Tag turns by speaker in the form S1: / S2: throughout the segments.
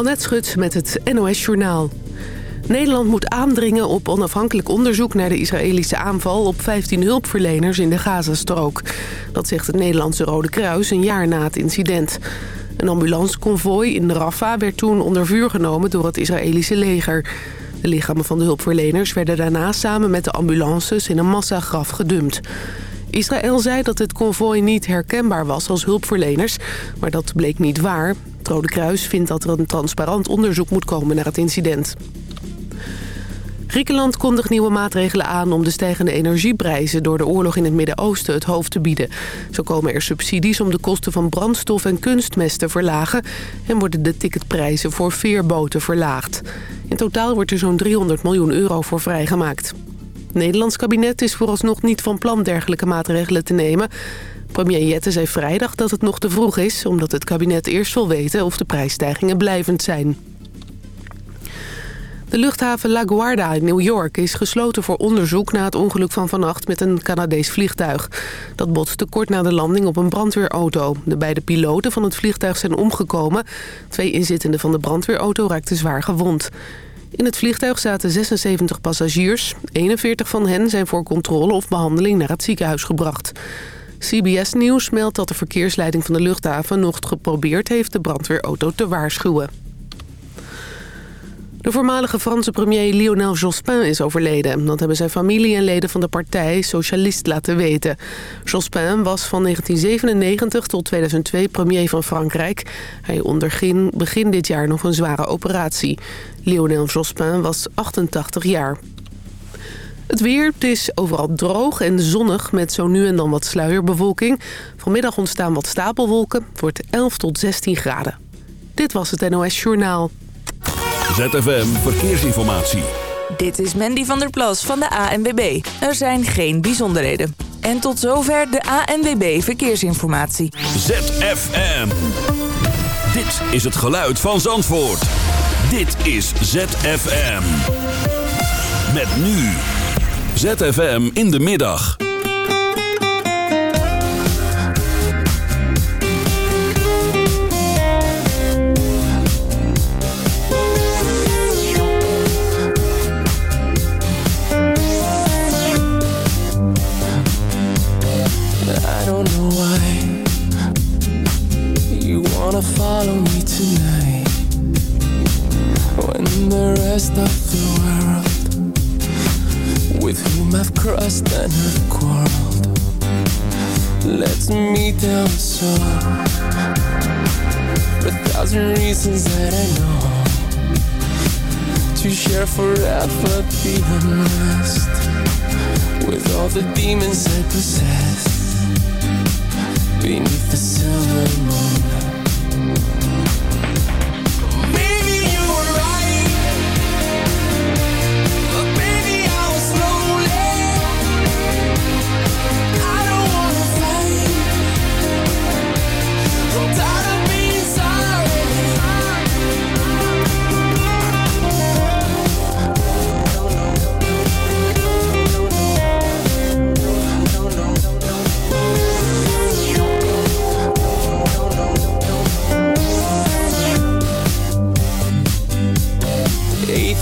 S1: Annette Schut met het NOS Journaal. Nederland moet aandringen op onafhankelijk onderzoek naar de Israëlische aanval op 15 hulpverleners in de Gazastrook. Dat zegt het Nederlandse Rode Kruis een jaar na het incident. Een ambulanceconvooi in Rafah werd toen onder vuur genomen door het Israëlische leger. De lichamen van de hulpverleners werden daarna samen met de ambulances in een massagraf gedumpt. Israël zei dat het konvooi niet herkenbaar was als hulpverleners, maar dat bleek niet waar. Het Rode Kruis vindt dat er een transparant onderzoek moet komen naar het incident. Griekenland kondigt nieuwe maatregelen aan om de stijgende energieprijzen door de oorlog in het Midden-Oosten het hoofd te bieden. Zo komen er subsidies om de kosten van brandstof en kunstmest te verlagen en worden de ticketprijzen voor veerboten verlaagd. In totaal wordt er zo'n 300 miljoen euro voor vrijgemaakt. Het Nederlands kabinet is vooralsnog niet van plan dergelijke maatregelen te nemen. Premier Jette zei vrijdag dat het nog te vroeg is... omdat het kabinet eerst wil weten of de prijsstijgingen blijvend zijn. De luchthaven LaGuardia in New York is gesloten voor onderzoek... na het ongeluk van vannacht met een Canadees vliegtuig. Dat botste kort na de landing op een brandweerauto. De beide piloten van het vliegtuig zijn omgekomen. Twee inzittenden van de brandweerauto raakten zwaar gewond. In het vliegtuig zaten 76 passagiers. 41 van hen zijn voor controle of behandeling naar het ziekenhuis gebracht. CBS Nieuws meldt dat de verkeersleiding van de luchthaven nog geprobeerd heeft de brandweerauto te waarschuwen. De voormalige Franse premier Lionel Jospin is overleden. Dat hebben zijn familie en leden van de partij Socialist laten weten. Jospin was van 1997 tot 2002 premier van Frankrijk. Hij onderging begin dit jaar nog een zware operatie. Lionel Jospin was 88 jaar. Het weer, het is overal droog en zonnig met zo nu en dan wat sluierbewolking. Vanmiddag ontstaan wat stapelwolken. Het wordt 11 tot 16 graden. Dit was het NOS Journaal.
S2: ZFM Verkeersinformatie.
S3: Dit is Mandy van der Plas van de ANWB. Er zijn geen bijzonderheden. En tot zover de ANWB Verkeersinformatie.
S2: ZFM. Dit is het geluid van Zandvoort. Dit is ZFM. Met nu. ZFM in de middag.
S4: Follow me tonight when the rest of the world with whom I've crossed and have quarreled lets me down so a thousand reasons that I know to share forever the unrest with all the demons I possess beneath the silver moon.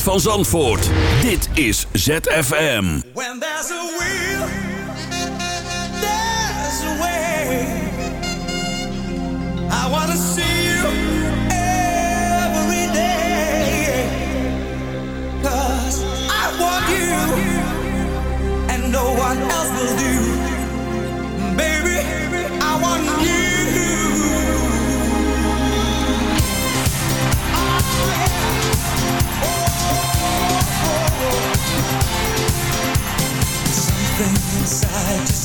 S2: van Zandvoort. Dit is ZFM.
S5: When there's a will, there's a way. I see you every day. Cause I want you, and no one else.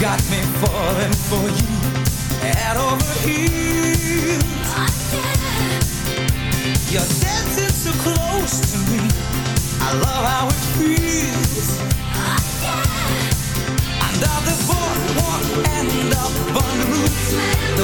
S5: Got me falling for you, head over heels. You're dancing so close to me. I love how it feels. Under the boardwalk and up on the roof.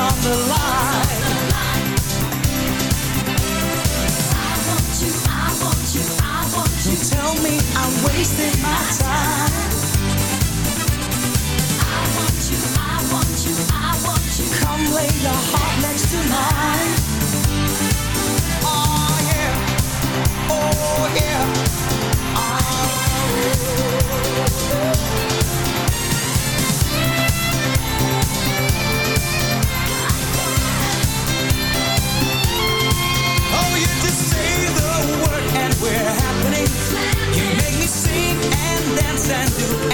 S5: On the line. I want you, I want you, I want you. Tell me I'm wasting my time. I want you, I want you, I want you. Come lay your heart next to mine. Mine.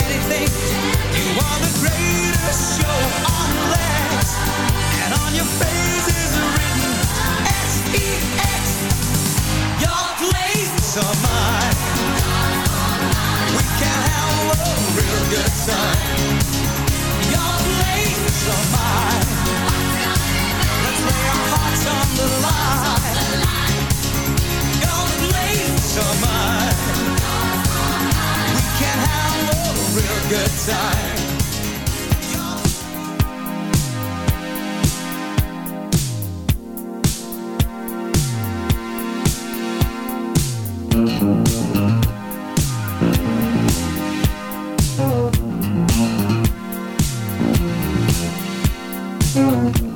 S5: On on night we can have a real good time. Good time.
S2: ZFM.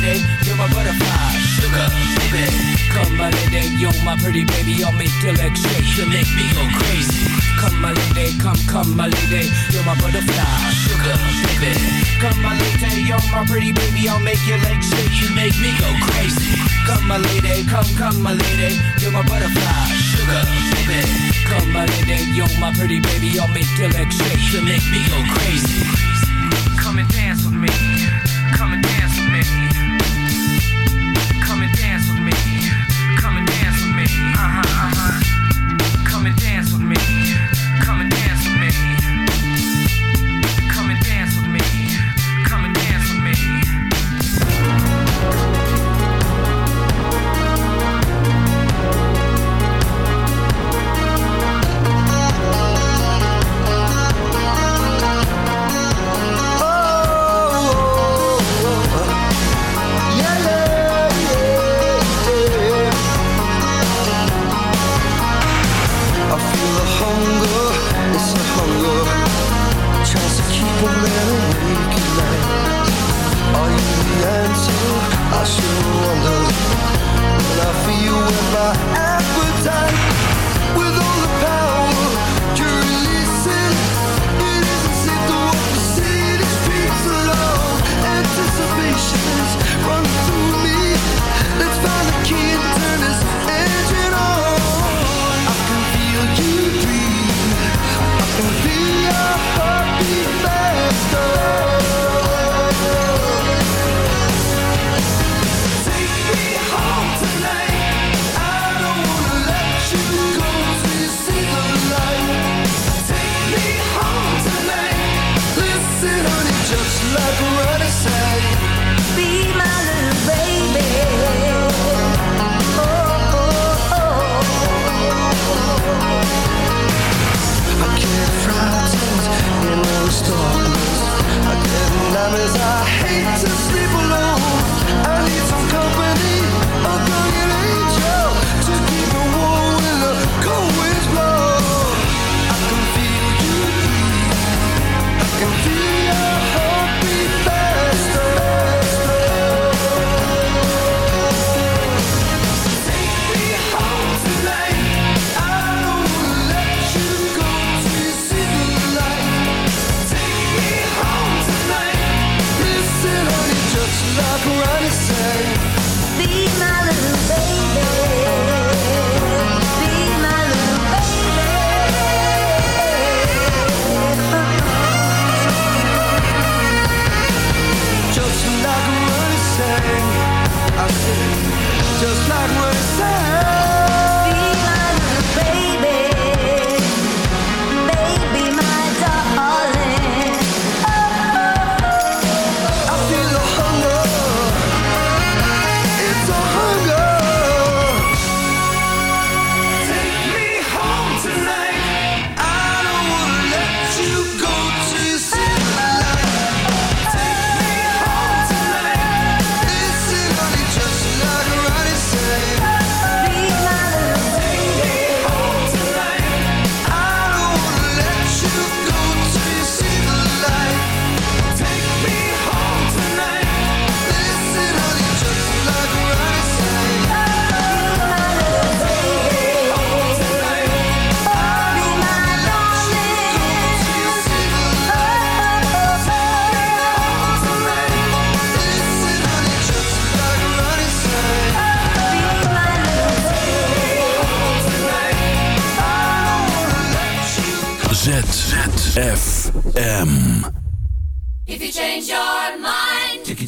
S6: You're my pretty baby. I'll make your legs shake. You make me go crazy. Come my lady, come, come my lady. You're my butterfly, sugar, baby. Come my lady, you're my pretty baby. I'll make your legs shake. You make me go crazy. Come my lady, come, come my lady. You're my butterfly, sugar, baby. Come my lady, you're my pretty baby. I'll make your legs shake. You make me go crazy. Come and dance with me. Come and dance with me. lullaby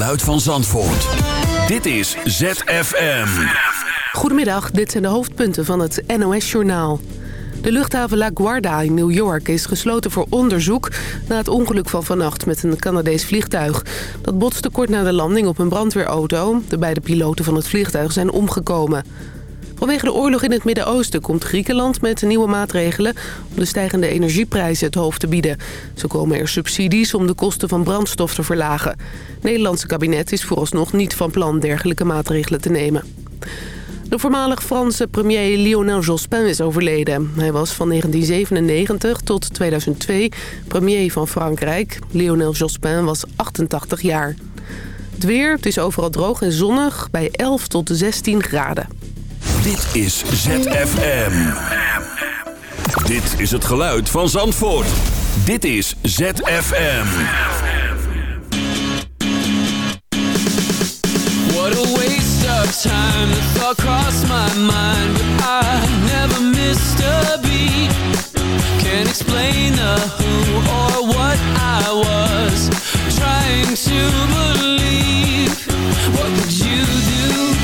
S7: Geluid van Zandvoort. Dit is ZFM.
S1: Goedemiddag, dit zijn de hoofdpunten van het NOS-journaal. De luchthaven LaGuardia in New York is gesloten voor onderzoek... na het ongeluk van vannacht met een Canadees vliegtuig. Dat botste kort na de landing op een brandweerauto. De beide piloten van het vliegtuig zijn omgekomen. Vanwege de oorlog in het Midden-Oosten komt Griekenland met nieuwe maatregelen... om de stijgende energieprijzen het hoofd te bieden. Zo komen er subsidies om de kosten van brandstof te verlagen. Het Nederlandse kabinet is vooralsnog niet van plan dergelijke maatregelen te nemen. De voormalig Franse premier Lionel Jospin is overleden. Hij was van 1997 tot 2002 premier van Frankrijk. Lionel Jospin was 88 jaar. Het weer, het is overal droog en zonnig bij 11 tot 16 graden.
S7: Dit is ZFM. Dit is het geluid van Zandvoort. Dit is ZFM.
S8: What a waste of time. The thought crossed my mind, but I never missed a beat. Can't explain the who or what I was trying to believe. What would you do?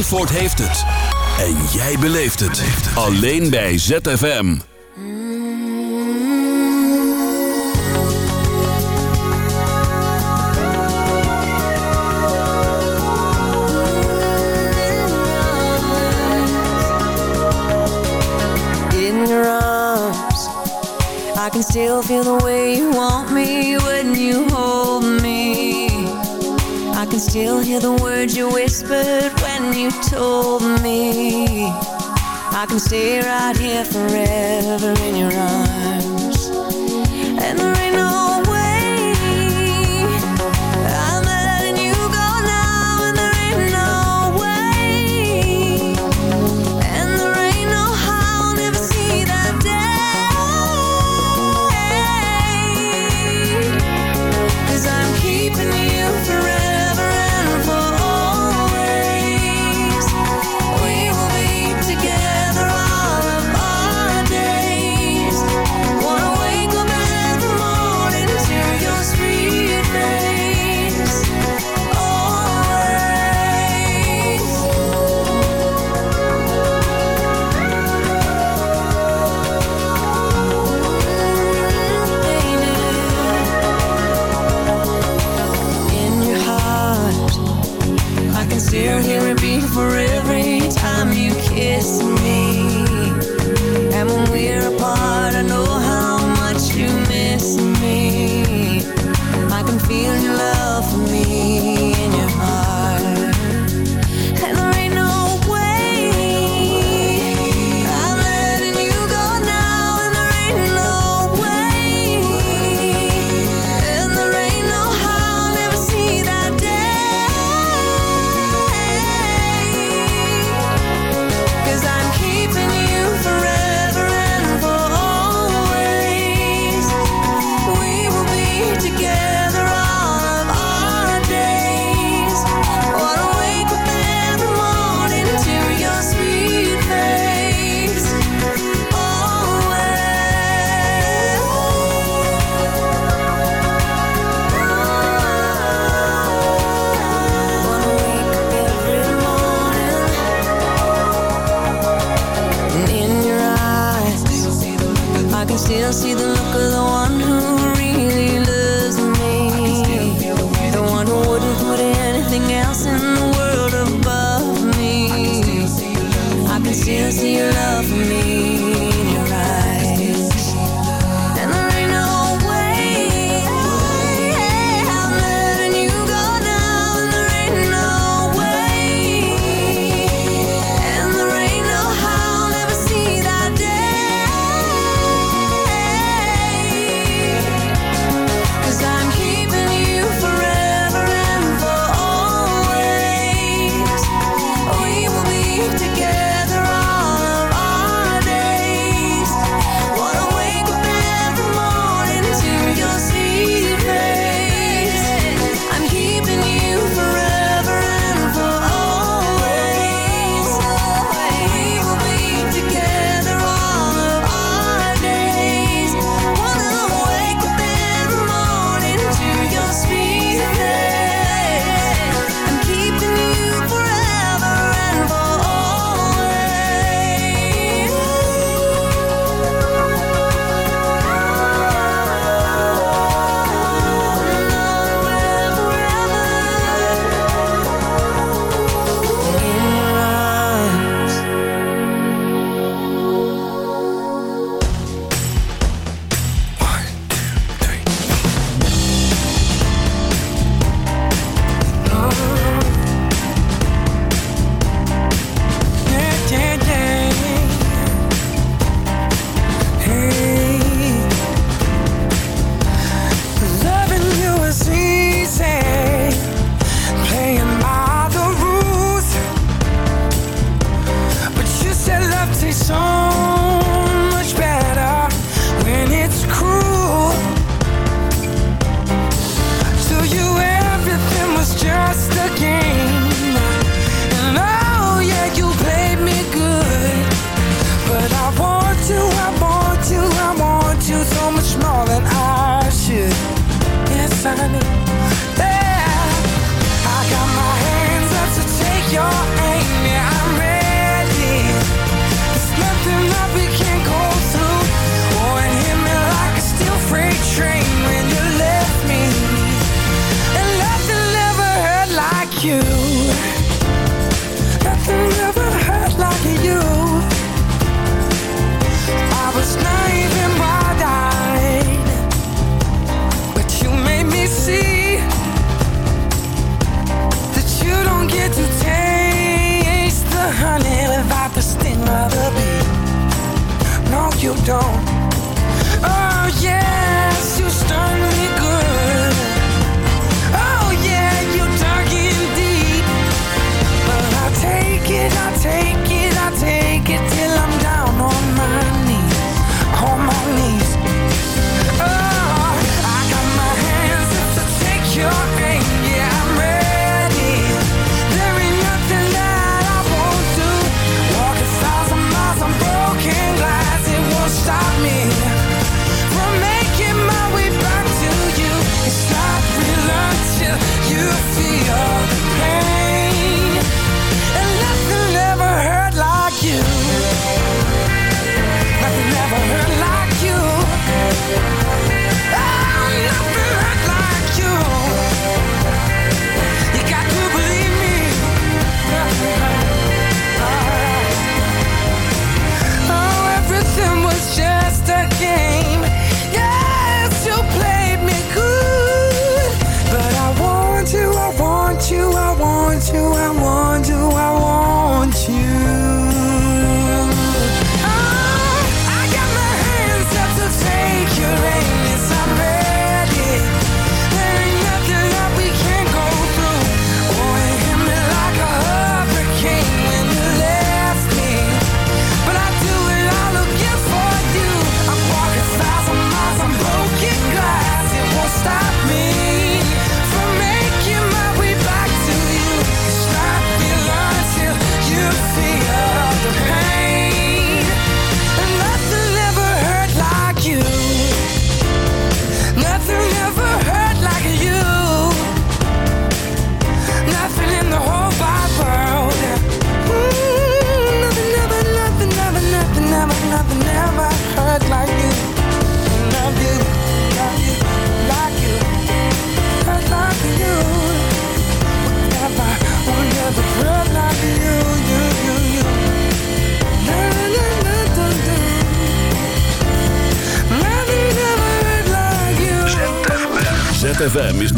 S7: Zandvoort heeft het. En jij beleeft het. Alleen bij ZFM.
S2: in your arms. I can still feel the way you want me when you still hear the words you whispered when you told me. I can stay right here forever in your arms. And there ain't no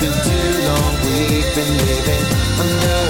S9: Been too long we've been living under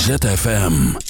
S10: ZFM.